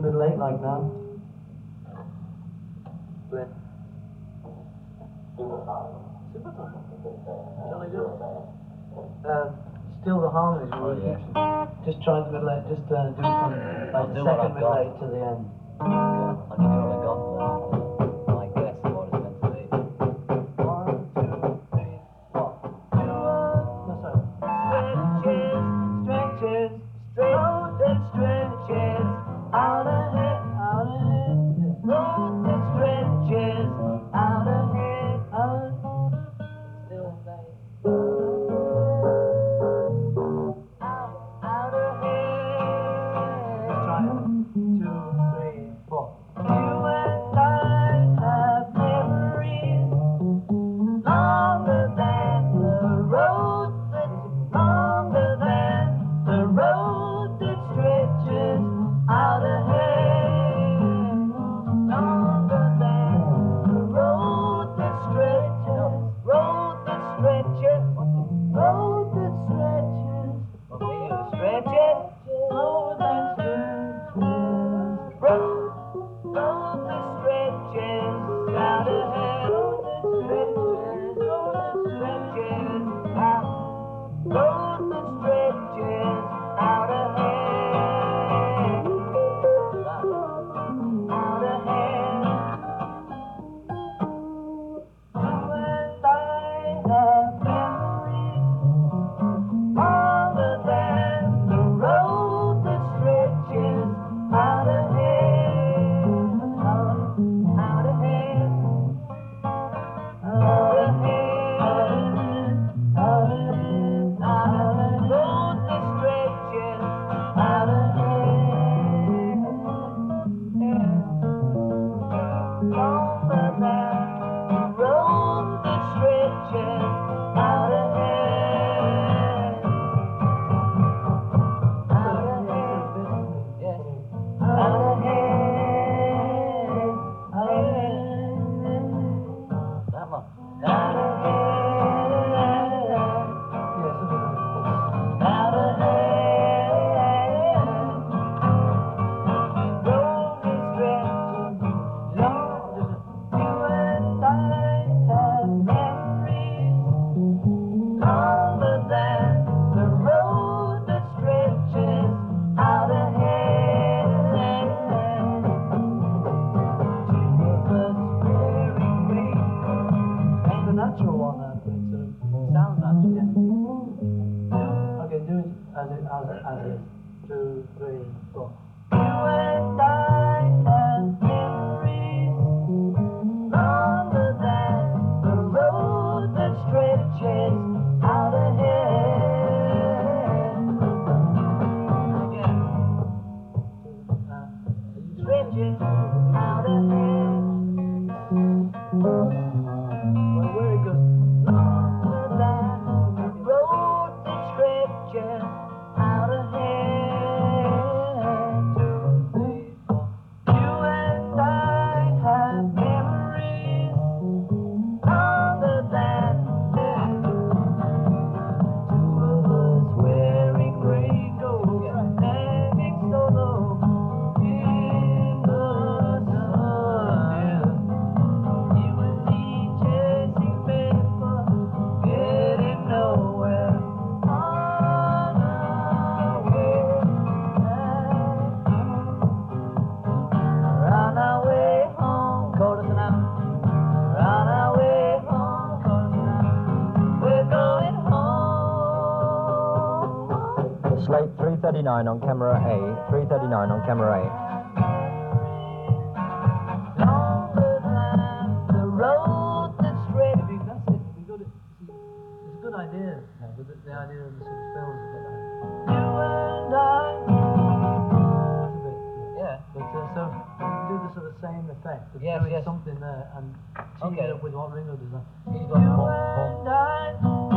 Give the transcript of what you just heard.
open late like now? When? Uh, still the harmonies. Oh, yeah. Just try to relate, just uh, do some, like, do second relate to the end. Yeah, I'll give you I got. Now. other, two, three, four. Slate 339 on camera A, 339 on camera A. idea now, the, the idea of the sort of like you and I. That's a bit, yeah. But uh, so you do the sort of same effect Yeah, yes, yes. something there and tune okay. it up with what Ringo does. You and I.